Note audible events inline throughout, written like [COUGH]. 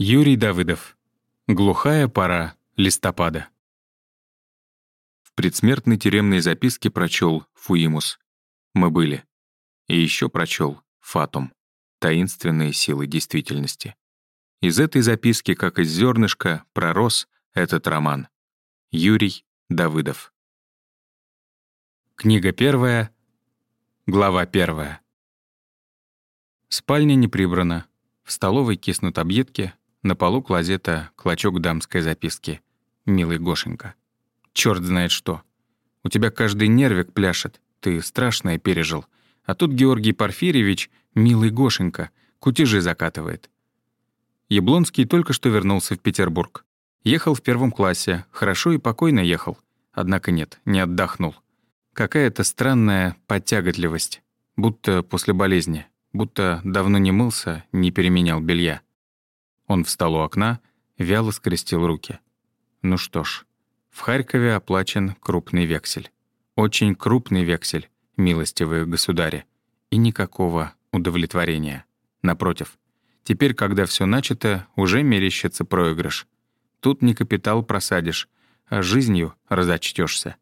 Юрий Давыдов. Глухая пора листопада. В предсмертной тюремной записке прочел Фуимус. Мы были. И еще прочел Фатум. Таинственные силы действительности. Из этой записки, как из зернышка, пророс этот роман. Юрий Давыдов. Книга первая, глава первая. Спальня не прибрана. В столовой киснут объедки, на полу клозета клочок дамской записки. «Милый Гошенька». Черт знает что. У тебя каждый нервик пляшет. Ты страшное пережил. А тут Георгий Порфирьевич, милый Гошенька, кутежи закатывает. Яблонский только что вернулся в Петербург. Ехал в первом классе, хорошо и покойно ехал. Однако нет, не отдохнул. Какая-то странная подтяготливость. Будто после болезни. Будто давно не мылся, не переменял белья. Он встал у окна, вяло скрестил руки. Ну что ж, в Харькове оплачен крупный вексель. Очень крупный вексель, милостивые государи. И никакого удовлетворения. Напротив, теперь, когда все начато, уже мерещится проигрыш. Тут не капитал просадишь, а жизнью разочтешься.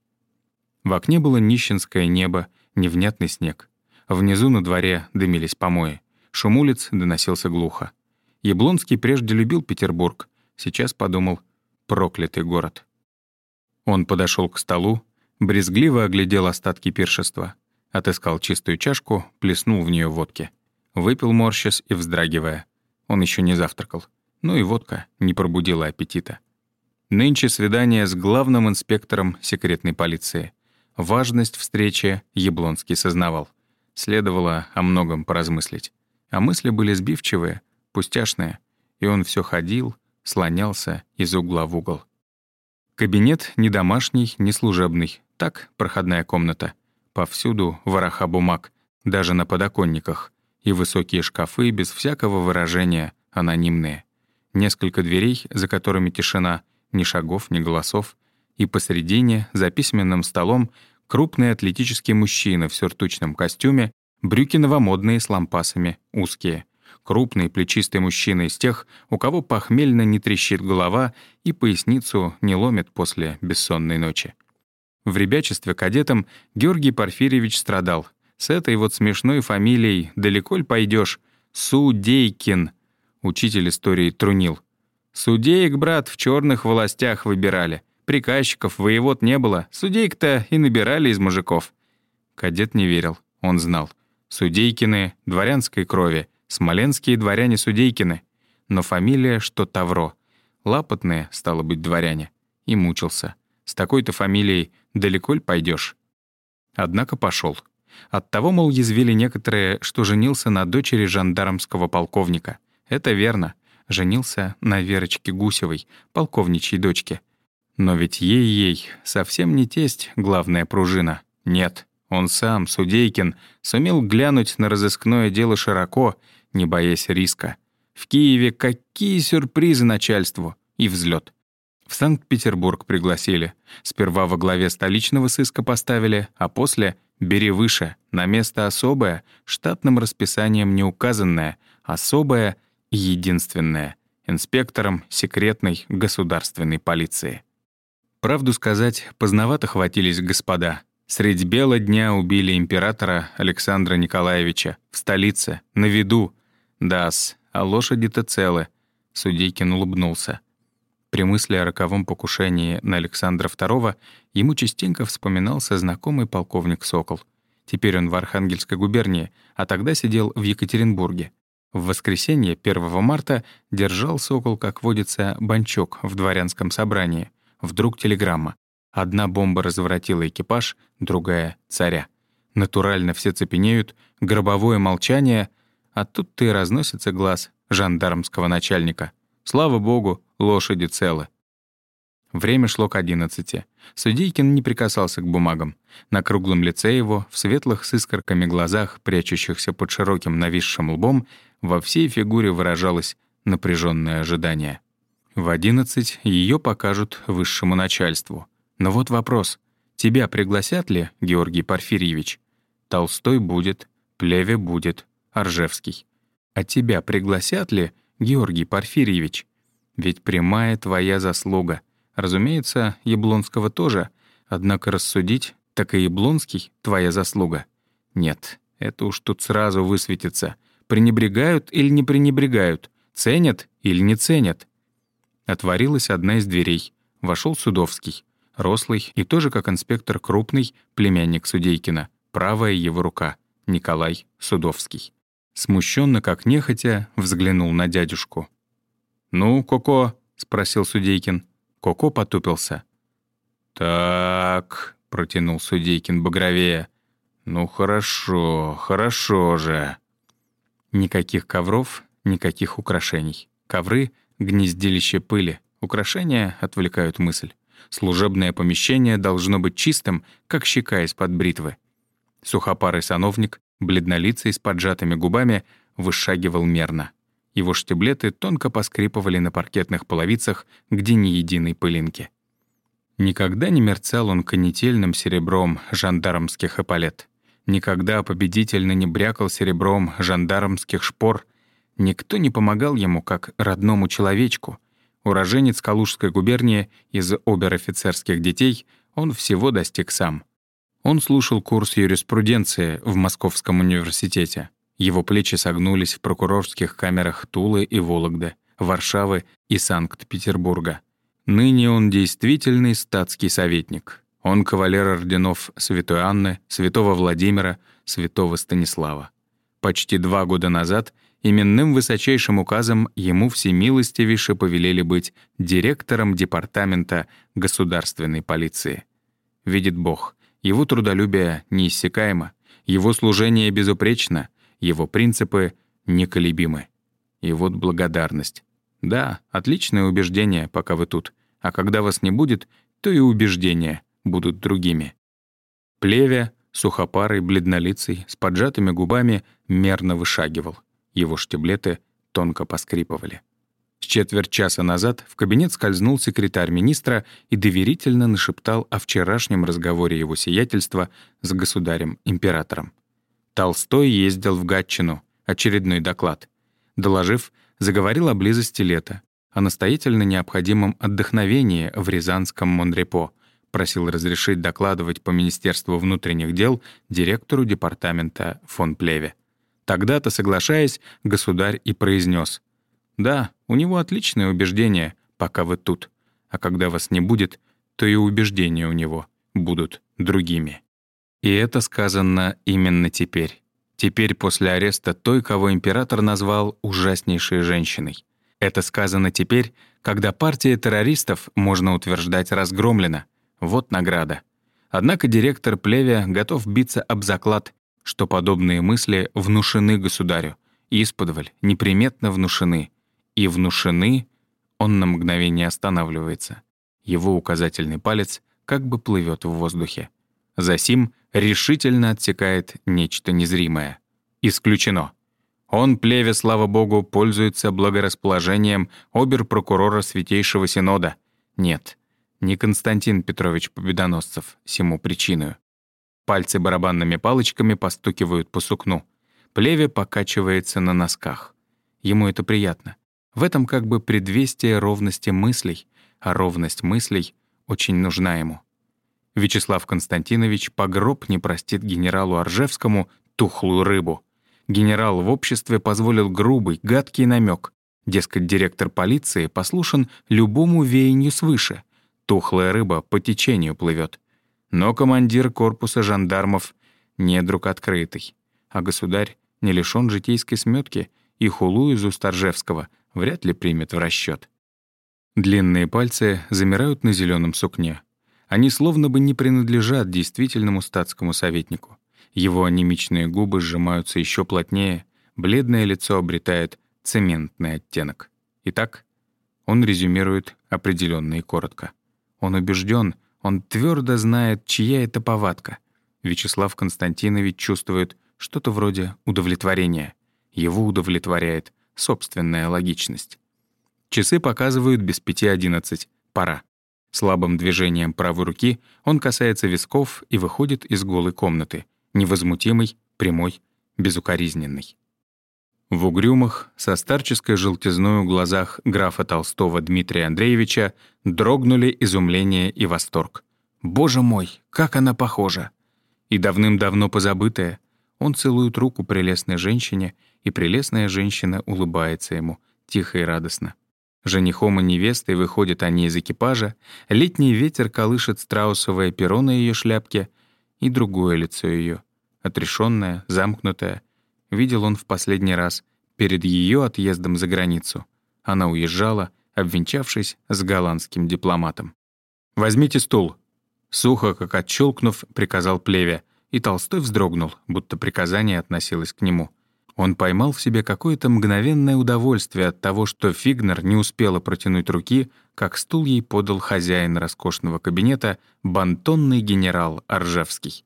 В окне было нищенское небо, невнятный снег. Внизу на дворе дымились помои. Шум улиц доносился глухо. Яблонский прежде любил Петербург, сейчас подумал «проклятый город». Он подошел к столу, брезгливо оглядел остатки пиршества, отыскал чистую чашку, плеснул в нее водки. Выпил морщась и вздрагивая. Он еще не завтракал. Ну и водка не пробудила аппетита. Нынче свидание с главным инспектором секретной полиции. Важность встречи Яблонский сознавал. Следовало о многом поразмыслить. А мысли были сбивчивые, пустяшное, и он все ходил, слонялся из угла в угол. Кабинет не домашний, не служебный, так, проходная комната. Повсюду вороха бумаг, даже на подоконниках, и высокие шкафы без всякого выражения, анонимные. Несколько дверей, за которыми тишина, ни шагов, ни голосов, и посередине, за письменным столом, крупный атлетический мужчина в сюртучном костюме, брюки новомодные с лампасами, узкие — Крупный, плечистый мужчина из тех, у кого похмельно не трещит голова и поясницу не ломит после бессонной ночи. В ребячестве кадетом Георгий Порфирьевич страдал. С этой вот смешной фамилией далеко ли пойдешь? Судейкин. Учитель истории трунил. Судеек, брат, в черных властях выбирали. Приказчиков, воевод не было. Судейк-то и набирали из мужиков. Кадет не верил, он знал. Судейкины дворянской крови — Смоленские дворяне Судейкины, но фамилия что Тавро. Лапотные, стало быть, дворяне. И мучился. С такой-то фамилией далеко ли пойдешь? Однако пошел. Оттого, мол, язвили некоторые, что женился на дочери жандармского полковника. Это верно. Женился на Верочке Гусевой, полковничьей дочке. Но ведь ей-ей совсем не тесть главная пружина. Нет, он сам, Судейкин, сумел глянуть на разыскное дело широко не боясь риска. В Киеве какие сюрпризы начальству! И взлет. В Санкт-Петербург пригласили. Сперва во главе столичного сыска поставили, а после — бери выше, на место особое, штатным расписанием не указанное, особое и единственное — инспектором секретной государственной полиции. Правду сказать, поздновато хватились господа. Средь бела дня убили императора Александра Николаевича в столице, на виду, «Да-с, а лошади-то целы», — Судейкин улыбнулся. При мысли о роковом покушении на Александра II ему частенько вспоминался знакомый полковник Сокол. Теперь он в Архангельской губернии, а тогда сидел в Екатеринбурге. В воскресенье, 1 марта, держал Сокол, как водится, банчок в дворянском собрании. Вдруг телеграмма. Одна бомба разворотила экипаж, другая — царя. Натурально все цепенеют, гробовое молчание, а тут-то и разносится глаз жандармского начальника. Слава богу, лошади целы. Время шло к одиннадцати. Судейкин не прикасался к бумагам. На круглом лице его, в светлых с искорками глазах, прячущихся под широким нависшим лбом, во всей фигуре выражалось напряженное ожидание. В одиннадцать ее покажут высшему начальству. Но вот вопрос. Тебя пригласят ли, Георгий Порфирьевич? Толстой будет, Плеве будет, Оржевский. А тебя пригласят ли, Георгий Порфирьевич. Ведь прямая твоя заслуга. Разумеется, Яблонского тоже, однако рассудить, так и Яблонский — твоя заслуга. Нет, это уж тут сразу высветится. Пренебрегают или не пренебрегают, ценят или не ценят. Отворилась одна из дверей. Вошел Судовский. Рослый и тоже, как инспектор, крупный, племянник Судейкина. Правая его рука. Николай Судовский. Смущенно, как нехотя, взглянул на дядюшку. «Ну, Коко?» — спросил Судейкин. Коко потупился. «Так», — протянул Судейкин багровее. «Ну хорошо, хорошо же». Никаких ковров, никаких украшений. Ковры — гнездилище пыли. Украшения отвлекают мысль. Служебное помещение должно быть чистым, как щека из-под бритвы. Сухопарый сановник, бледнолицый с поджатыми губами, вышагивал мерно. Его штиблеты тонко поскрипывали на паркетных половицах, где ни единой пылинки. Никогда не мерцал он конетельным серебром жандармских эполет. Никогда победительно не брякал серебром жандармских шпор. Никто не помогал ему, как родному человечку. Уроженец Калужской губернии из обер-офицерских детей, он всего достиг сам. Он слушал курс юриспруденции в Московском университете. Его плечи согнулись в прокурорских камерах Тулы и Вологды, Варшавы и Санкт-Петербурга. Ныне он действительный статский советник. Он кавалер орденов Святой Анны, Святого Владимира, Святого Станислава. Почти два года назад именным высочайшим указом ему всемилостивейше повелели быть директором департамента государственной полиции. Видит Бог, его трудолюбие неиссякаемо, его служение безупречно, его принципы неколебимы. И вот благодарность. Да, отличное убеждение, пока вы тут. А когда вас не будет, то и убеждения будут другими. Плевя, сухопарый, бледнолицый, с поджатыми губами, мерно вышагивал. Его штиблеты тонко поскрипывали. С четверть часа назад в кабинет скользнул секретарь министра и доверительно нашептал о вчерашнем разговоре его сиятельства с государем-императором. Толстой ездил в Гатчину. Очередной доклад. Доложив, заговорил о близости лета, о настоятельно необходимом отдохновении в Рязанском Монрепо, просил разрешить докладывать по Министерству внутренних дел директору департамента фон Плеве. Тогда-то, соглашаясь, государь и произнес: «Да, у него отличное убеждение, пока вы тут, а когда вас не будет, то и убеждения у него будут другими». И это сказано именно теперь. Теперь после ареста той, кого император назвал ужаснейшей женщиной. Это сказано теперь, когда партия террористов, можно утверждать, разгромлена. Вот награда. Однако директор Плевия готов биться об заклад, что подобные мысли внушены государю. Исподволь, неприметно внушены. И внушены, он на мгновение останавливается. Его указательный палец как бы плывет в воздухе. Засим решительно отсекает нечто незримое. Исключено. Он, плеве, слава богу, пользуется благорасположением обер-прокурора Святейшего Синода. Нет, не Константин Петрович Победоносцев, всему причиною. Пальцы барабанными палочками постукивают по сукну. Плеве покачивается на носках. Ему это приятно. В этом как бы предвестие ровности мыслей, а ровность мыслей очень нужна ему. Вячеслав Константинович погроб не простит генералу Аржевскому тухлую рыбу. Генерал в обществе позволил грубый, гадкий намек. Дескать, директор полиции послушен любому веянию свыше. Тухлая рыба по течению плывет. Но командир корпуса жандармов — недруг открытый. А государь не лишён житейской сметки и хулу из уст Аржевского вряд ли примет в расчет. Длинные пальцы замирают на зеленом сукне. Они словно бы не принадлежат действительному статскому советнику. Его анемичные губы сжимаются еще плотнее, бледное лицо обретает цементный оттенок. Итак, он резюмирует определенно и коротко. Он убежден, он твердо знает, чья это повадка. Вячеслав Константинович чувствует что-то вроде удовлетворения. Его удовлетворяет собственная логичность. Часы показывают без пяти одиннадцать. Пора. Слабым движением правой руки он касается висков и выходит из голой комнаты, невозмутимый, прямой, безукоризненный. В угрюмых, со старческой желтизной в глазах графа Толстого Дмитрия Андреевича дрогнули изумление и восторг. «Боже мой, как она похожа!» И давным-давно позабытая, он целует руку прелестной женщине, и прелестная женщина улыбается ему, тихо и радостно. Женихом и невестой выходят они из экипажа, летний ветер колышет страусовое перо на ее шляпке и другое лицо ее, отрешенное, замкнутое. Видел он в последний раз, перед ее отъездом за границу. Она уезжала, обвенчавшись с голландским дипломатом. «Возьмите стул», — сухо, как отщелкнув, приказал Плеве, и Толстой вздрогнул, будто приказание относилось к нему. Он поймал в себе какое-то мгновенное удовольствие от того, что Фигнер не успела протянуть руки, как стул ей подал хозяин роскошного кабинета, бантонный генерал Оржевский.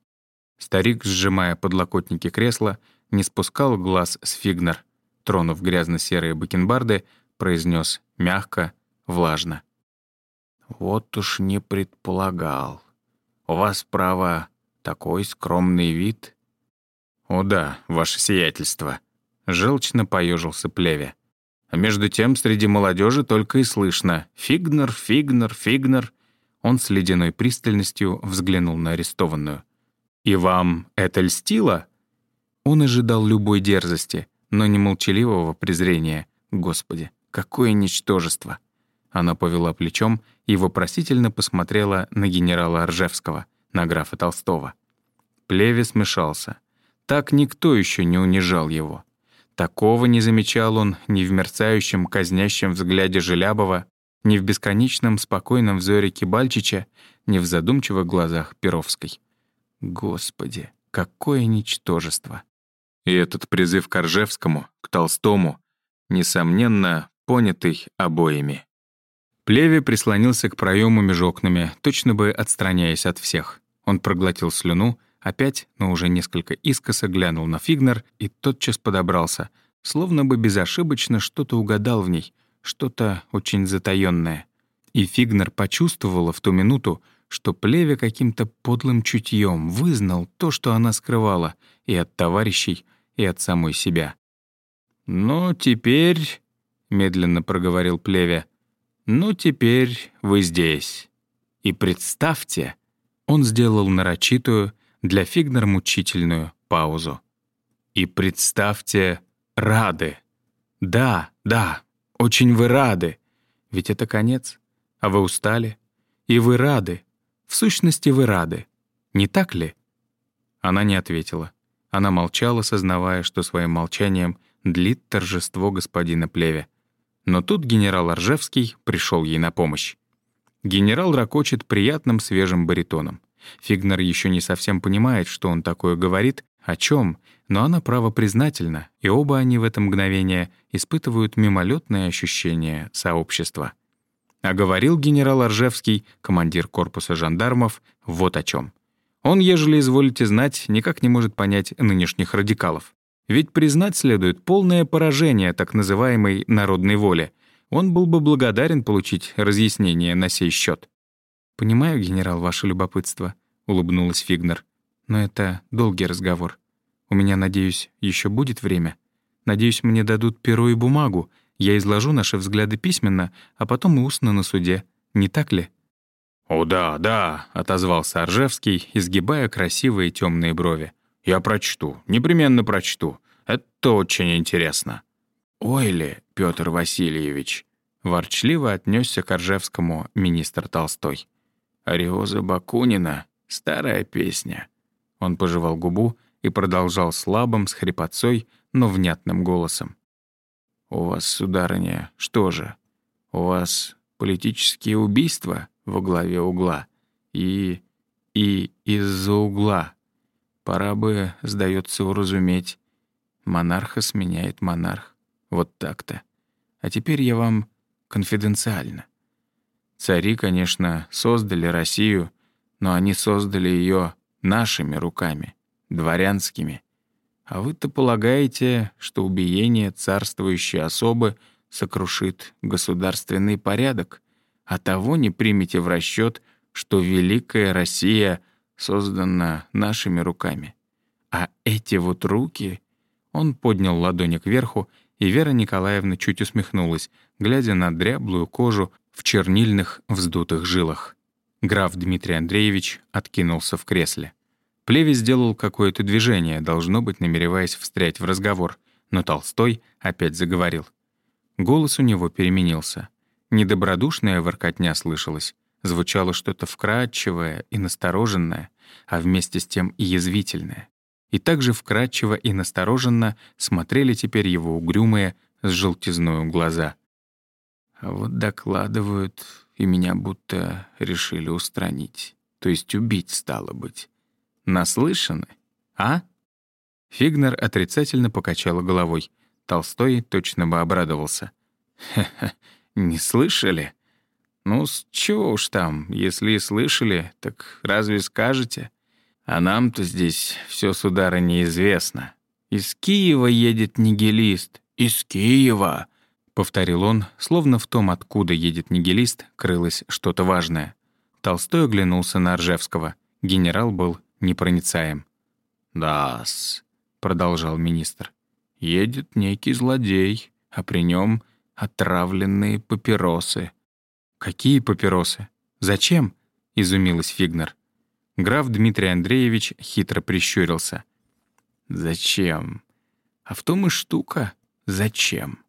Старик, сжимая подлокотники кресла, не спускал глаз с Фигнер. Тронув грязно-серые бакенбарды, произнес мягко, влажно. «Вот уж не предполагал. У вас, право, такой скромный вид. «О да, ваше сиятельство», — желчно поежился Плеве. А между тем среди молодежи только и слышно «Фигнер, Фигнер, Фигнер». Он с ледяной пристальностью взглянул на арестованную. «И вам это льстило?» Он ожидал любой дерзости, но не молчаливого презрения. Господи, какое ничтожество! Она повела плечом и вопросительно посмотрела на генерала Ржевского, на графа Толстого. Плеве смешался — так никто еще не унижал его. Такого не замечал он ни в мерцающем, казнящем взгляде Желябова, ни в бесконечном спокойном взоре Кибальчича, ни в задумчивых глазах Перовской. Господи, какое ничтожество! И этот призыв к Оржевскому, к Толстому, несомненно, понятый обоими. Плеви прислонился к проему между окнами, точно бы отстраняясь от всех. Он проглотил слюну, Опять, но уже несколько искоса глянул на Фигнер и тотчас подобрался, словно бы безошибочно что-то угадал в ней, что-то очень затаённое. И Фигнер почувствовала в ту минуту, что Плеве каким-то подлым чутьем вызнал то, что она скрывала, и от товарищей, и от самой себя. «Ну, теперь...» — медленно проговорил Плеве. «Ну, теперь вы здесь. И представьте...» Он сделал нарочитую, для Фигнер мучительную паузу. «И представьте, рады. Да, да, очень вы рады. Ведь это конец, а вы устали. И вы рады. В сущности, вы рады. Не так ли?» Она не ответила. Она молчала, сознавая, что своим молчанием длит торжество господина Плеве. Но тут генерал Оржевский пришел ей на помощь. Генерал ракочет приятным свежим баритоном. Фигнер еще не совсем понимает, что он такое говорит, о чем, но она право признательна, и оба они в это мгновение испытывают мимолетное ощущение сообщества. А говорил генерал Оржевский, командир корпуса жандармов, вот о чем. Он, ежели изволите знать, никак не может понять нынешних радикалов. Ведь признать следует полное поражение так называемой народной воли. Он был бы благодарен получить разъяснение на сей счет. «Понимаю, генерал, ваше любопытство», — улыбнулась Фигнер. «Но это долгий разговор. У меня, надеюсь, еще будет время. Надеюсь, мне дадут перо и бумагу. Я изложу наши взгляды письменно, а потом и устно на суде. Не так ли?» «О, да, да», — отозвался Оржевский, изгибая красивые темные брови. «Я прочту, непременно прочту. Это очень интересно». «Ой ли, Петр Васильевич», — ворчливо отнесся к Оржевскому министр Толстой. Ариоза Бакунина — старая песня. Он пожевал губу и продолжал слабым, с хрипотцой, но внятным голосом. «У вас, сударыня, что же? У вас политические убийства во главе угла? И... и из-за угла. Пора бы, сдается уразуметь, монарха сменяет монарх. Вот так-то. А теперь я вам конфиденциально. Цари, конечно, создали Россию, но они создали ее нашими руками, дворянскими. А вы-то полагаете, что убиение царствующей особы сокрушит государственный порядок, а того не примете в расчет, что великая Россия создана нашими руками. А эти вот руки, Он поднял ладони кверху, и Вера Николаевна чуть усмехнулась, глядя на дряблую кожу в чернильных вздутых жилах. Граф Дмитрий Андреевич откинулся в кресле. Плеви сделал какое-то движение, должно быть, намереваясь встрять в разговор, но Толстой опять заговорил. Голос у него переменился. Недобродушная воркотня слышалась. Звучало что-то вкрадчивое и настороженное, а вместе с тем и язвительное. И также вкрадчиво и настороженно смотрели теперь его угрюмые с желтизною глаза. А вот докладывают, и меня будто решили устранить. То есть убить, стало быть. Наслышаны? А? Фигнер отрицательно покачала головой. Толстой точно бы обрадовался. «Ха-ха, не слышали? Ну, с чего уж там, если и слышали, так разве скажете? А нам-то здесь все, судара, неизвестно. Из Киева едет нигилист. Из Киева!» — повторил он, словно в том, откуда едет нигилист, крылось что-то важное. Толстой оглянулся на Ржевского. Генерал был непроницаем. «Да-с», — продолжал министр, — «едет некий злодей, а при нем отравленные папиросы». «Какие папиросы? Зачем?» — изумилась Фигнер. Граф Дмитрий Андреевич хитро прищурился. «Зачем? А в том и штука. Зачем?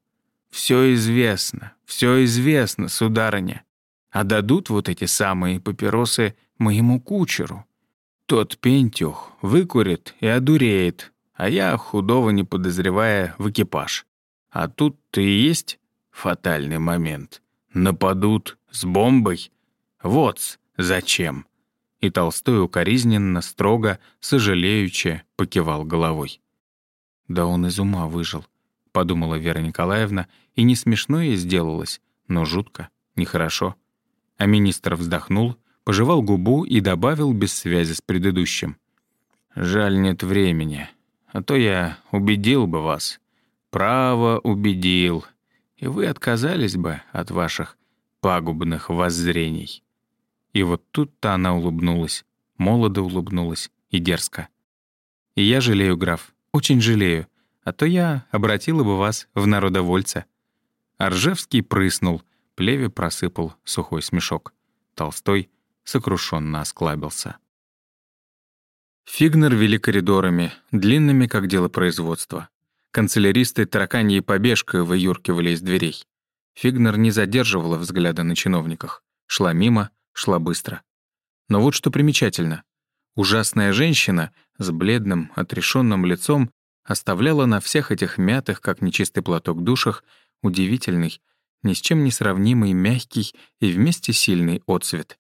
Все известно, все известно, сударыня. А дадут вот эти самые папиросы моему кучеру. Тот пентюх выкурит и одуреет, а я, худого не подозревая, в экипаж. А тут-то и есть фатальный момент. Нападут с бомбой. Вот зачем. И Толстой укоризненно, строго, сожалеюче покивал головой. «Да он из ума выжил», — подумала Вера Николаевна, и не смешно ей сделалось, но жутко, нехорошо. А министр вздохнул пожевал губу и добавил без связи с предыдущим. «Жаль, нет времени, а то я убедил бы вас. Право убедил, и вы отказались бы от ваших пагубных воззрений». И вот тут-то она улыбнулась, молодо улыбнулась и дерзко. «И я жалею, граф, очень жалею, а то я обратила бы вас в народовольца». Аржевский прыснул, плеве просыпал сухой смешок. Толстой — сокрушенно осклабился. Фигнер вели коридорами, длинными, как дело производства. Канцеляристы тараканьей побежкой выюркивали из дверей. Фигнер не задерживала взгляда на чиновниках. Шла мимо, шла быстро. Но вот что примечательно. Ужасная женщина с бледным, отрешенным лицом оставляла на всех этих мятых, как нечистый платок душах, удивительный, ни с чем не сравнимый мягкий и вместе сильный отцвет.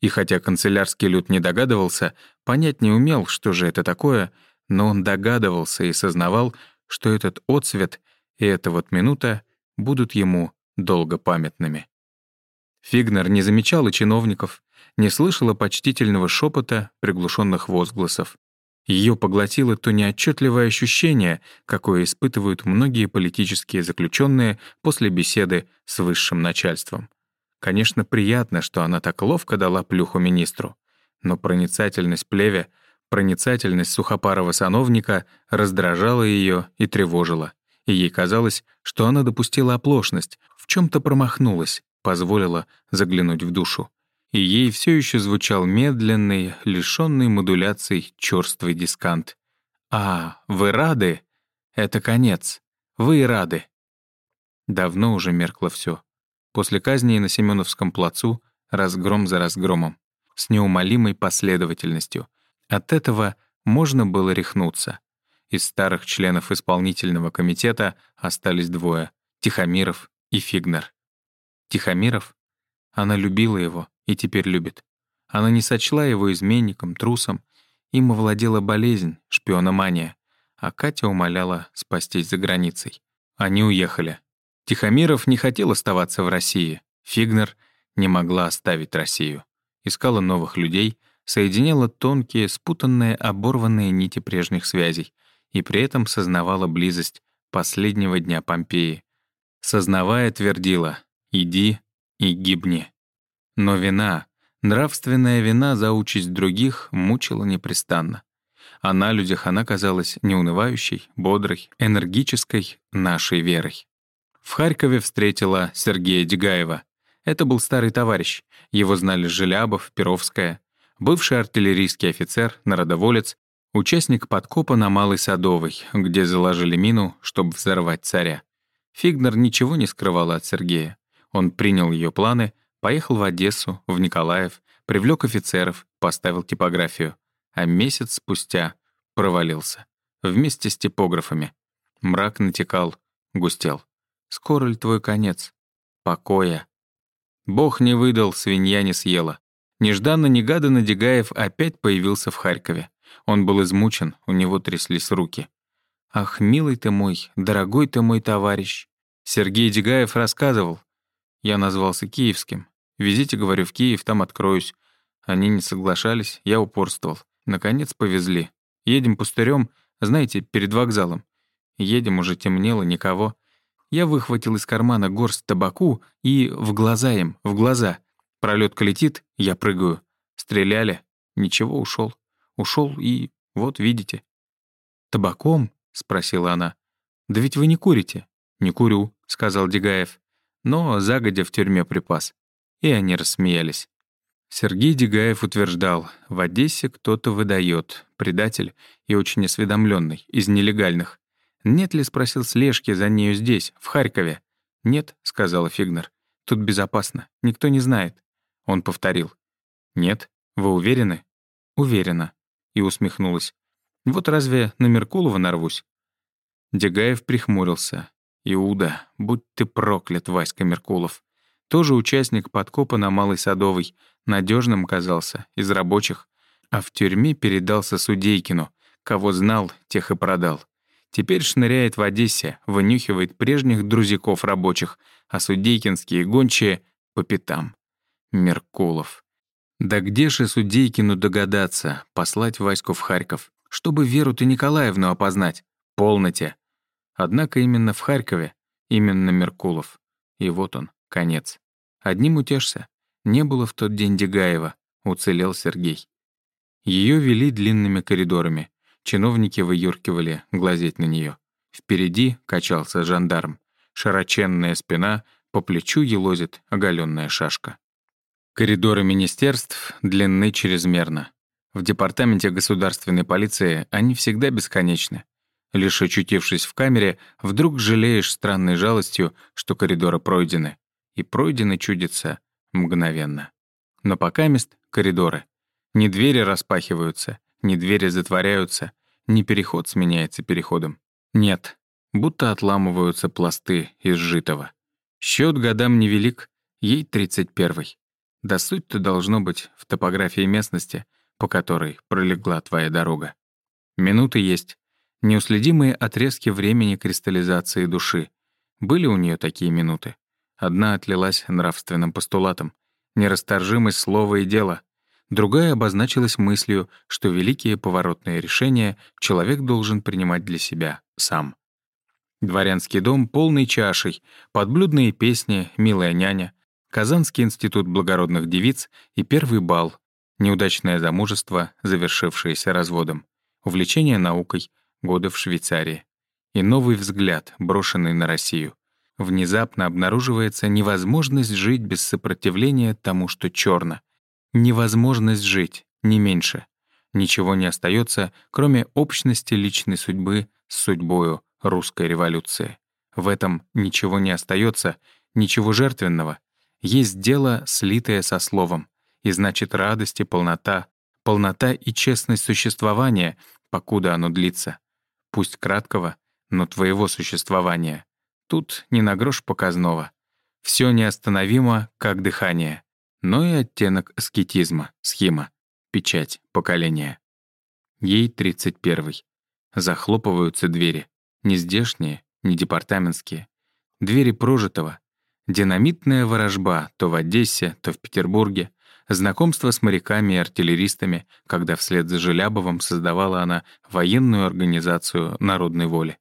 И хотя канцелярский люд не догадывался, понять не умел, что же это такое, но он догадывался и сознавал, что этот отцвет и эта вот минута будут ему долго памятными. Фигнер не замечал и чиновников, не слышала почтительного шепота, приглушенных возгласов. Ее поглотило то неотчетливое ощущение, какое испытывают многие политические заключенные после беседы с высшим начальством. Конечно, приятно, что она так ловко дала плюху министру. Но проницательность плеве, проницательность сухопарого сановника раздражала ее и тревожила. И ей казалось, что она допустила оплошность, в чем то промахнулась, позволила заглянуть в душу. И ей все еще звучал медленный, лишенный модуляций черствый дискант. «А, вы рады? Это конец. Вы рады». Давно уже меркло все. После казни на Семеновском плацу разгром за разгромом, с неумолимой последовательностью. От этого можно было рехнуться. Из старых членов исполнительного комитета остались двое — Тихомиров и Фигнер. Тихомиров? Она любила его и теперь любит. Она не сочла его изменником, трусом. Им овладела болезнь, шпиономания. А Катя умоляла спастись за границей. Они уехали. Тихомиров не хотел оставаться в России. Фигнер не могла оставить Россию. Искала новых людей, соединяла тонкие, спутанные, оборванные нити прежних связей и при этом сознавала близость последнего дня Помпеи. Сознавая, твердила «иди и гибни». Но вина, нравственная вина за участь других мучила непрестанно. а на людях она казалась неунывающей, бодрой, энергической нашей верой. В Харькове встретила Сергея Дегаева. Это был старый товарищ. Его знали Желябов, Перовская. Бывший артиллерийский офицер, народоволец, участник подкопа на Малой Садовой, где заложили мину, чтобы взорвать царя. Фигнер ничего не скрывал от Сергея. Он принял ее планы, поехал в Одессу, в Николаев, привлек офицеров, поставил типографию. А месяц спустя провалился. Вместе с типографами. Мрак натекал, густел. Скоро ли твой конец? Покоя. Бог не выдал, свинья не съела. Нежданно-негаданно Дегаев опять появился в Харькове. Он был измучен, у него тряслись руки. «Ах, милый ты мой, дорогой ты мой товарищ!» Сергей Дегаев рассказывал. Я назвался Киевским. «Везите, говорю, в Киев, там откроюсь». Они не соглашались, я упорствовал. Наконец повезли. Едем пустырем, знаете, перед вокзалом. Едем, уже темнело, никого. Я выхватил из кармана горсть табаку и в глаза им, в глаза. Пролетка летит, я прыгаю. Стреляли. Ничего, ушел. Ушел и вот видите. «Табаком?» — спросила она. «Да ведь вы не курите». «Не курю», — сказал Дегаев. Но загодя в тюрьме припас. И они рассмеялись. Сергей Дегаев утверждал, в Одессе кто-то выдает, предатель и очень осведомленный, из нелегальных. «Нет ли, — спросил, — слежки за нею здесь, в Харькове?» «Нет», — сказала Фигнер. «Тут безопасно, никто не знает». Он повторил. «Нет, вы уверены?» «Уверена», — и усмехнулась. «Вот разве на Меркулова нарвусь?» Дегаев прихмурился. «Иуда, будь ты проклят, Васька Меркулов. Тоже участник подкопа на Малой Садовой, надежным казался, из рабочих, а в тюрьме передался Судейкину. Кого знал, тех и продал. Теперь шныряет в Одессе, вынюхивает прежних друзиков рабочих, а судейкинские гончие по пятам. Меркулов. Да где же Судейкину догадаться, послать Ваську в Харьков, чтобы Веру-то Николаевну опознать? Полноте. Однако именно в Харькове, именно Меркулов. И вот он, конец. Одним утешься. Не было в тот день Дегаева. Уцелел Сергей. Ее вели длинными коридорами. Чиновники выюркивали глазеть на нее. Впереди качался жандарм. Широченная спина, по плечу елозит оголенная шашка. Коридоры министерств длинны чрезмерно. В департаменте государственной полиции они всегда бесконечны. Лишь очутившись в камере, вдруг жалеешь странной жалостью, что коридоры пройдены. И пройдены чудится мгновенно. Но пока мест — коридоры. Не двери распахиваются, не двери затворяются, не переход сменяется переходом. Нет, будто отламываются пласты из житого. Счет годам невелик, ей 31-й. Да суть-то должно быть в топографии местности, по которой пролегла твоя дорога. Минуты есть. Неуследимые отрезки времени кристаллизации души. Были у нее такие минуты. Одна отлилась нравственным постулатом. Нерасторжимость слова и дела. Другая обозначилась мыслью, что великие поворотные решения человек должен принимать для себя сам. Дворянский дом полный чашей, подблюдные песни, милая няня, Казанский институт благородных девиц и первый бал, неудачное замужество, завершившееся разводом, увлечение наукой, годы в Швейцарии. И новый взгляд, брошенный на Россию. Внезапно обнаруживается невозможность жить без сопротивления тому, что черно, Невозможность жить, не меньше. Ничего не остается, кроме общности личной судьбы с судьбою русской революции. В этом ничего не остается, ничего жертвенного. Есть дело, слитое со словом, и значит радость и полнота, полнота и честность существования, покуда оно длится. Пусть краткого, но твоего существования. Тут не на грош показного. Все неостановимо, как дыхание но и оттенок аскетизма, схема, печать поколения. Ей 31-й. Захлопываются двери. Не здешние, не департаментские. Двери прожитого. Динамитная ворожба то в Одессе, то в Петербурге. Знакомство с моряками и артиллеристами, когда вслед за Желябовым создавала она военную организацию народной воли.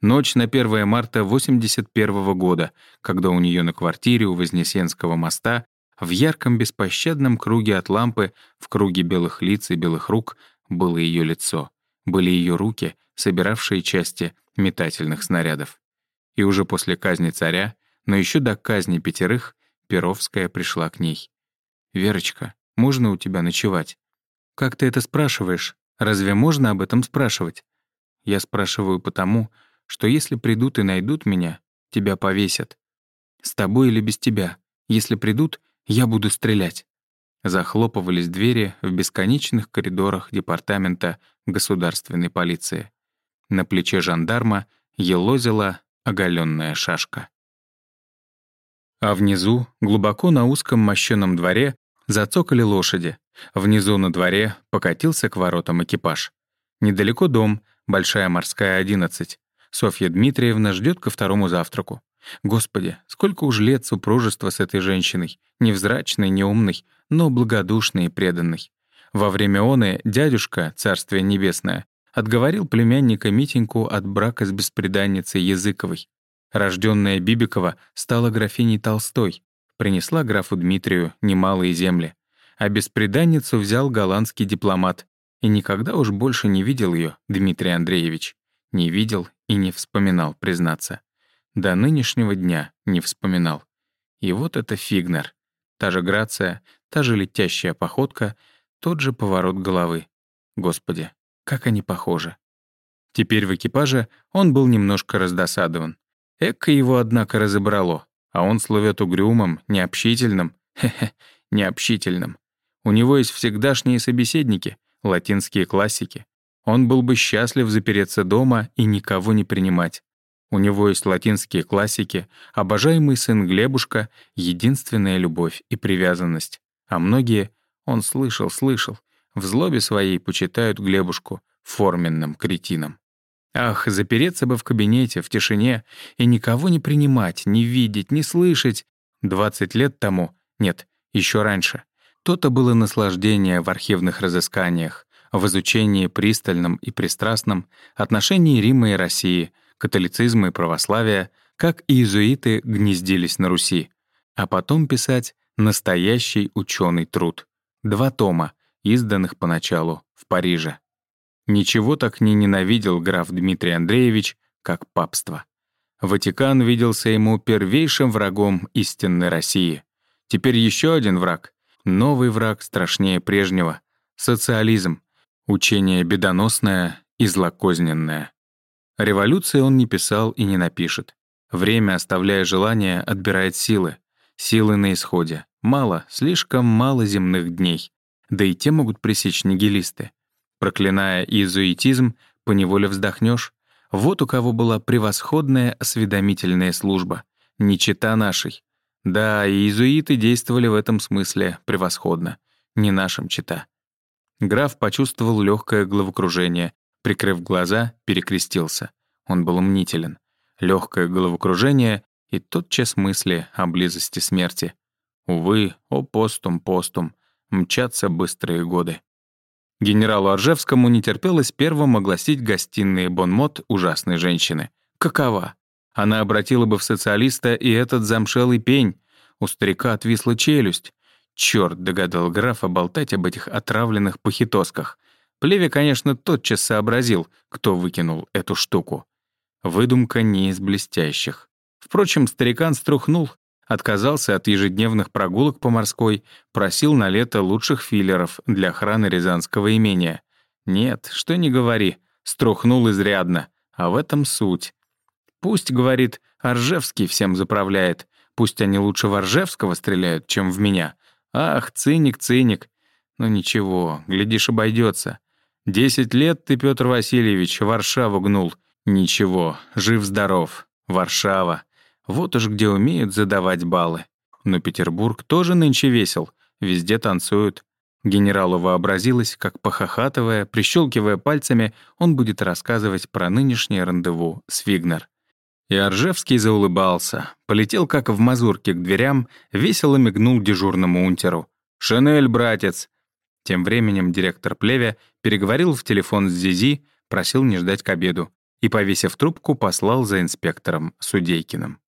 Ночь на 1 марта 81 года, когда у нее на квартире у Вознесенского моста в ярком беспощадном круге от лампы, в круге белых лиц и белых рук, было ее лицо. были ее руки, собиравшие части метательных снарядов. И уже после казни царя, но еще до казни пятерых, Перовская пришла к ней. «Верочка, можно у тебя ночевать?» «Как ты это спрашиваешь? Разве можно об этом спрашивать?» «Я спрашиваю потому, что если придут и найдут меня, тебя повесят. С тобой или без тебя. Если придут, я буду стрелять». Захлопывались двери в бесконечных коридорах департамента государственной полиции. На плече жандарма елозила оголенная шашка. А внизу, глубоко на узком мощеном дворе, зацокали лошади. Внизу на дворе покатился к воротам экипаж. Недалеко дом, Большая морская, 11. Софья Дмитриевна ждет ко второму завтраку. Господи, сколько уж лет супружества с этой женщиной, невзрачной, неумной, но благодушной и преданной. Во время оны дядюшка, царствие небесное, отговорил племянника Митеньку от брака с беспреданницей Языковой. Рожденная Бибикова стала графиней Толстой, принесла графу Дмитрию немалые земли. А беспреданницу взял голландский дипломат. И никогда уж больше не видел ее, Дмитрий Андреевич. Не видел и не вспоминал, признаться. До нынешнего дня не вспоминал. И вот это Фигнер. Та же грация, та же летящая походка, тот же поворот головы. Господи, как они похожи. Теперь в экипаже он был немножко раздосадован. Эка его, однако, разобрало, а он словет угрюмым, необщительным, [LAUGHS] хе-хе, необщительным. У него есть всегдашние собеседники, латинские классики. Он был бы счастлив запереться дома и никого не принимать. У него есть латинские классики, обожаемый сын Глебушка, единственная любовь и привязанность. А многие, он слышал, слышал, в злобе своей почитают Глебушку форменным кретином. Ах, запереться бы в кабинете, в тишине, и никого не принимать, не видеть, не слышать. Двадцать лет тому, нет, еще раньше. То-то было наслаждение в архивных разысканиях, в изучении пристальном и пристрастном отношений Рима и России — католицизма и православия, как иезуиты гнездились на Руси, а потом писать настоящий ученый труд. Два тома, изданных поначалу в Париже. Ничего так не ненавидел граф Дмитрий Андреевич, как папство. Ватикан виделся ему первейшим врагом истинной России. Теперь еще один враг. Новый враг страшнее прежнего. Социализм. Учение бедоносное и злокозненное. Революции он не писал и не напишет. Время, оставляя желание, отбирает силы. Силы на исходе. Мало, слишком мало земных дней. Да и те могут пресечь нигилисты. Проклиная иезуитизм, поневоле вздохнешь. Вот у кого была превосходная осведомительная служба. Не чита нашей. Да, и иезуиты действовали в этом смысле превосходно. Не нашим чита. Граф почувствовал легкое головокружение, Прикрыв глаза, перекрестился. Он был мнителен. Легкое головокружение и тотчас мысли о близости смерти. Увы, о постум, постум, мчатся быстрые годы. Генералу Аржевскому не терпелось первым огласить гостиные бонмот ужасной женщины. Какова? Она обратила бы в социалиста и этот замшелый пень. У старика отвисла челюсть. Черт, догадал граф болтать об этих отравленных похитосках. Плеве, конечно, тотчас сообразил, кто выкинул эту штуку. Выдумка не из блестящих. Впрочем, старикан струхнул, отказался от ежедневных прогулок по морской, просил на лето лучших филлеров для охраны рязанского имения. Нет, что не говори, струхнул изрядно, а в этом суть. Пусть, говорит, Оржевский всем заправляет, пусть они лучше в Оржевского стреляют, чем в меня. Ах, циник, циник. Ну ничего, глядишь, обойдется. Десять лет ты, Петр Васильевич, Варшаву гнул. Ничего, жив-здоров. Варшава. Вот уж где умеют задавать баллы. Но Петербург тоже нынче весел. Везде танцуют. Генералу вообразилось, как, похохатывая, прищелкивая пальцами, он будет рассказывать про нынешнее рандеву с Фигнер. И Оржевский заулыбался, полетел как в мазурке к дверям, весело мигнул дежурному унтеру. «Шинель, братец!» Тем временем директор Плевя переговорил в телефон с Зизи, просил не ждать к обеду и, повесив трубку, послал за инспектором Судейкиным.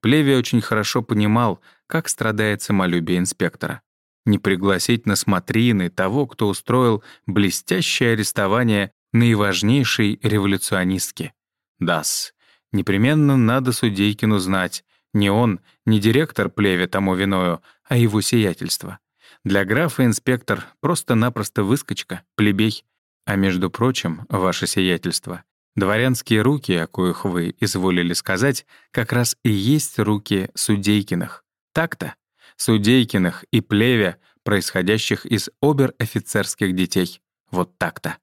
Плеви очень хорошо понимал, как страдает самолюбие инспектора. Не пригласить на смотрины того, кто устроил блестящее арестование наиважнейшей революционистки. Дас. Непременно надо Судейкину знать. Не он, не директор плеве тому виною, а его сиятельство. Для графа инспектор просто-напросто выскочка, плебей. А между прочим, ваше сиятельство, дворянские руки, о коих вы изволили сказать, как раз и есть руки Судейкиных. Так-то? Судейкиных и плеве, происходящих из обер-офицерских детей. Вот так-то.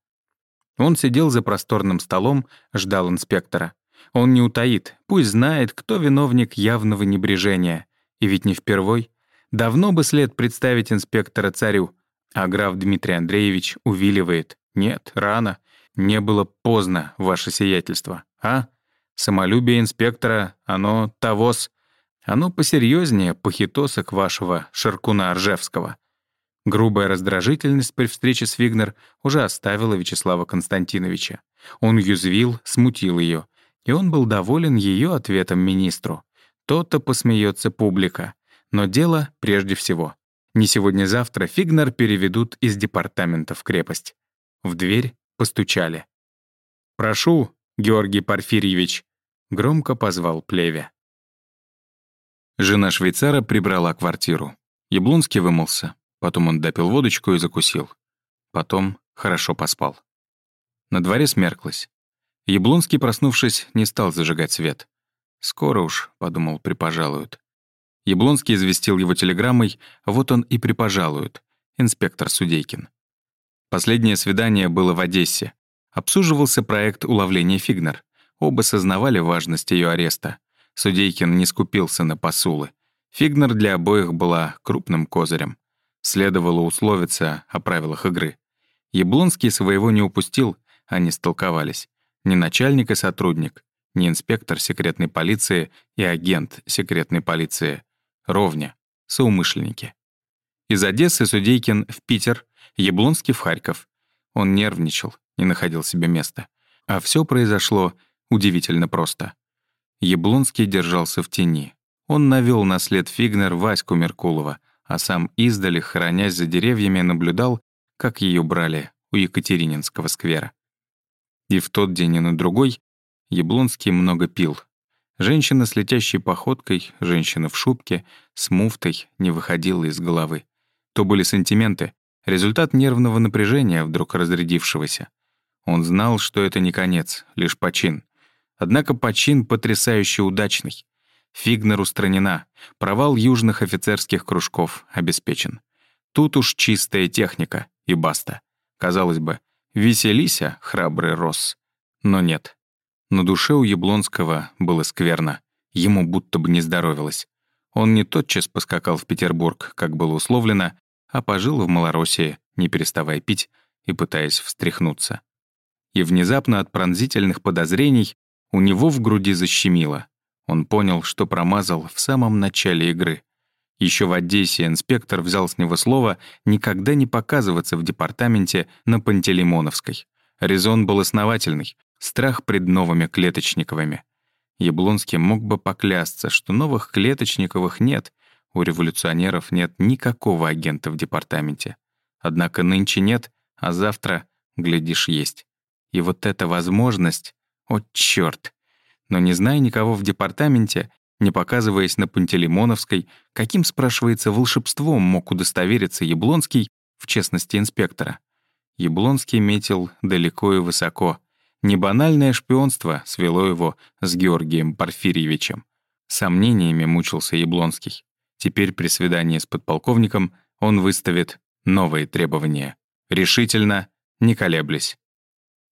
Он сидел за просторным столом, ждал инспектора. Он не утаит, пусть знает, кто виновник явного небрежения. И ведь не впервой. Давно бы след представить инспектора царю. А граф Дмитрий Андреевич увиливает. Нет, рано. Не было поздно, ваше сиятельство. А? Самолюбие инспектора, оно тогос. Оно посерьезнее похитосок вашего Шаркуна Ржевского. Грубая раздражительность при встрече с Вигнер уже оставила Вячеслава Константиновича. Он юзвил, смутил ее, и он был доволен ее ответом министру. То-то посмеется публика. Но дело прежде всего. Не сегодня-завтра Фигнер переведут из департамента в крепость. В дверь постучали. «Прошу, Георгий Порфирьевич», — громко позвал Плеве. Жена швейцара прибрала квартиру. Яблонский вымылся. Потом он допил водочку и закусил. Потом хорошо поспал. На дворе смерклось. Яблонский, проснувшись, не стал зажигать свет. «Скоро уж», — подумал, — «припожалуют». Яблонский известил его телеграммой, вот он и припожалует, инспектор Судейкин. Последнее свидание было в Одессе. Обсуживался проект уловления Фигнер. Оба сознавали важность ее ареста. Судейкин не скупился на посулы. Фигнер для обоих была крупным козырем. Следовало условиться о правилах игры. Яблонский своего не упустил, они столковались. Не начальник и сотрудник, не инспектор секретной полиции и агент секретной полиции. Ровня, соумышленники. Из Одессы Судейкин в Питер, Яблонский в Харьков. Он нервничал, не находил себе места. А все произошло удивительно просто. Яблонский держался в тени. Он навел на след Фигнер Ваську Меркулова, а сам издали, хранясь за деревьями, наблюдал, как ее брали у Екатерининского сквера. И в тот день и на другой Яблонский много пил. Женщина с летящей походкой, женщина в шубке, с муфтой не выходила из головы. То были сантименты, результат нервного напряжения, вдруг разрядившегося. Он знал, что это не конец, лишь почин. Однако почин потрясающе удачный. Фигнер устранена. Провал южных офицерских кружков обеспечен. Тут уж чистая техника и баста. Казалось бы, веселися, храбрый Росс. Но нет. На душе у Яблонского было скверно. Ему будто бы не здоровилось. Он не тотчас поскакал в Петербург, как было условлено, а пожил в Малороссии, не переставая пить и пытаясь встряхнуться. И внезапно от пронзительных подозрений у него в груди защемило. Он понял, что промазал в самом начале игры. Еще в Одессе инспектор взял с него слово никогда не показываться в департаменте на Пантелеймоновской. Резон был основательный — страх пред новыми Клеточниковыми. Яблонский мог бы поклясться, что новых Клеточниковых нет, у революционеров нет никакого агента в департаменте. Однако нынче нет, а завтра, глядишь, есть. И вот эта возможность... О, чёрт! но не зная никого в департаменте, не показываясь на Пантелеймоновской, каким, спрашивается, волшебством мог удостовериться Яблонский в честности инспектора. Яблонский метил далеко и высоко. Не банальное шпионство свело его с Георгием Порфирьевичем. Сомнениями мучился Яблонский. Теперь при свидании с подполковником он выставит новые требования. Решительно, не колеблясь.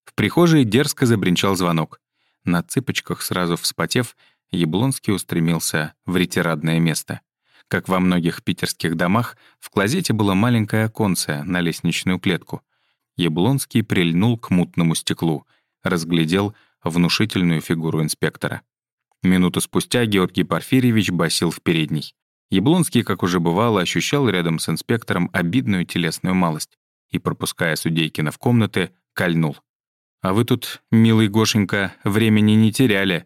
В прихожей дерзко забринчал звонок. На цыпочках, сразу вспотев, Яблонский устремился в ретирадное место. Как во многих питерских домах, в клозете было маленькое оконце на лестничную клетку. Яблонский прильнул к мутному стеклу, разглядел внушительную фигуру инспектора. Минуту спустя Георгий Порфирьевич басил в передней. Яблонский, как уже бывало, ощущал рядом с инспектором обидную телесную малость и, пропуская Судейкина в комнаты, кольнул. А вы тут, милый Гошенька, времени не теряли».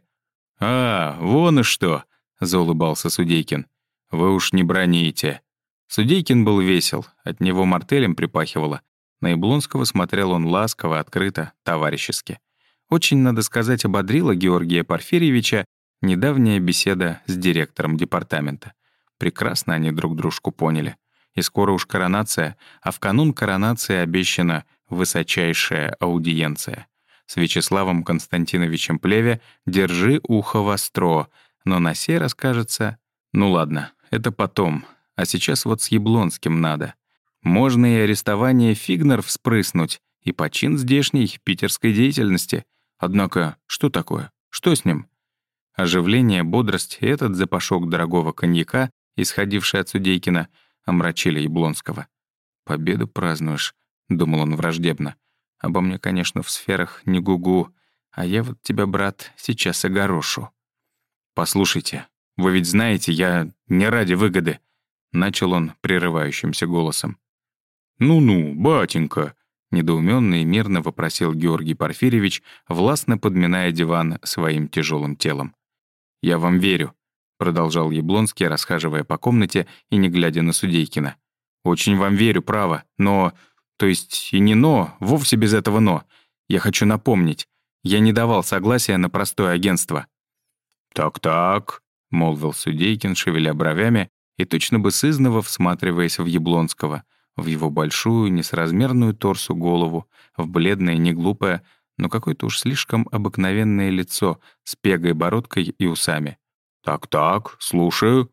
«А, вон и что», — заулыбался Судейкин. «Вы уж не броните». Судейкин был весел, от него мартелем припахивало. На Яблонского смотрел он ласково, открыто, товарищески. Очень, надо сказать, ободрила Георгия Порфирьевича недавняя беседа с директором департамента. Прекрасно они друг дружку поняли. И скоро уж коронация, а в канун коронации обещана высочайшая аудиенция. С Вячеславом Константиновичем Плеве держи ухо востро, но на сей раз. Ну ладно, это потом, а сейчас вот с Яблонским надо. Можно и арестование Фигнер вспрыснуть, и почин здешней питерской деятельности. Однако, что такое? Что с ним? Оживление, бодрость и этот запашок дорогого коньяка, исходивший от Судейкина, омрачили Яблонского. «Победу празднуешь», — думал он враждебно. «Обо мне, конечно, в сферах не гугу, а я вот тебя, брат, сейчас огорошу». «Послушайте, вы ведь знаете, я не ради выгоды», — начал он прерывающимся голосом. «Ну-ну, батенька», — недоуменно и мирно вопросил Георгий Порфирьевич, властно подминая диван своим тяжелым телом. «Я вам верю», — продолжал Яблонский, расхаживая по комнате и не глядя на Судейкина. «Очень вам верю, право, но... То есть и не «но», вовсе без этого «но». Я хочу напомнить, я не давал согласия на простое агентство». «Так-так», — молвил Судейкин, шевеля бровями и точно бы сызново всматриваясь в Яблонского, в его большую, несразмерную торсу голову, в бледное, неглупое, но какое-то уж слишком обыкновенное лицо с пегой бородкой и усами. «Так-так, слушаю».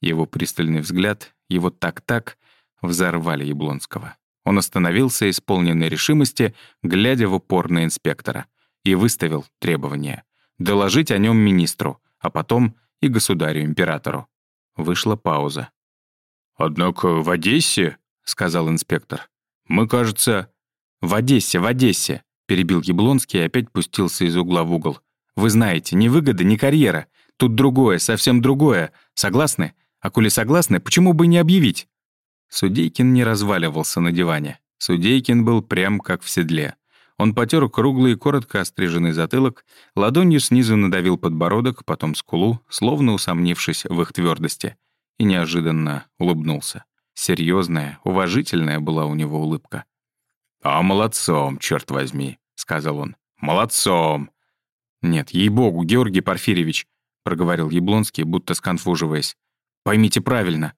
Его пристальный взгляд, его «так-так» взорвали Яблонского. Он остановился, исполненный решимости, глядя в упор на инспектора, и выставил требование — доложить о нем министру, а потом и государю-императору. Вышла пауза. «Однако в Одессе», — сказал инспектор, — «мы, кажется...» «В Одессе, в Одессе», перебил Яблонский и опять пустился из угла в угол. «Вы знаете, ни выгода, ни карьера. Тут другое, совсем другое. Согласны? А коли согласны, почему бы не объявить?» Судейкин не разваливался на диване. Судейкин был прям как в седле. Он потер круглый, коротко остриженный затылок, ладонью снизу надавил подбородок, потом скулу, словно усомнившись в их твердости, и неожиданно улыбнулся. Серьезная, уважительная была у него улыбка. «А молодцом, черт возьми», — сказал он. «Молодцом!» «Нет, ей-богу, Георгий Порфирьевич», — проговорил Яблонский, будто сконфуживаясь. «Поймите правильно».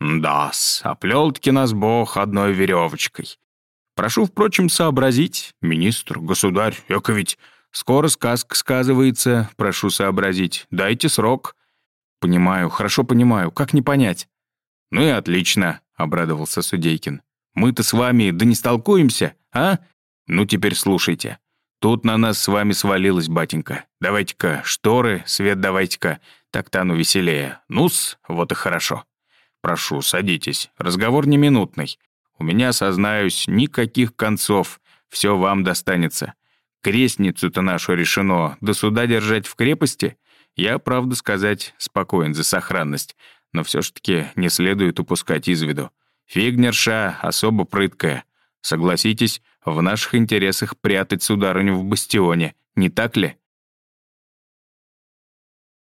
«Да-с, оплел-таки нас Бог одной веревочкой. Прошу, впрочем, сообразить, министр, государь, эко ведь скоро сказка сказывается, прошу сообразить, дайте срок». «Понимаю, хорошо понимаю, как не понять?» «Ну и отлично», — обрадовался Судейкин. Мы-то с вами да не столкуемся, а? Ну, теперь слушайте. Тут на нас с вами свалилось, батенька. Давайте-ка шторы, свет давайте-ка. Так-то оно веселее. Ну-с, вот и хорошо. Прошу, садитесь. Разговор не минутный. У меня, сознаюсь, никаких концов. Все вам достанется. Крестницу-то нашу решено до суда держать в крепости. Я, правда сказать, спокоен за сохранность, но все ж таки не следует упускать из виду. Фигнерша особо прыткая. Согласитесь, в наших интересах прятать сударыню в бастионе, не так ли?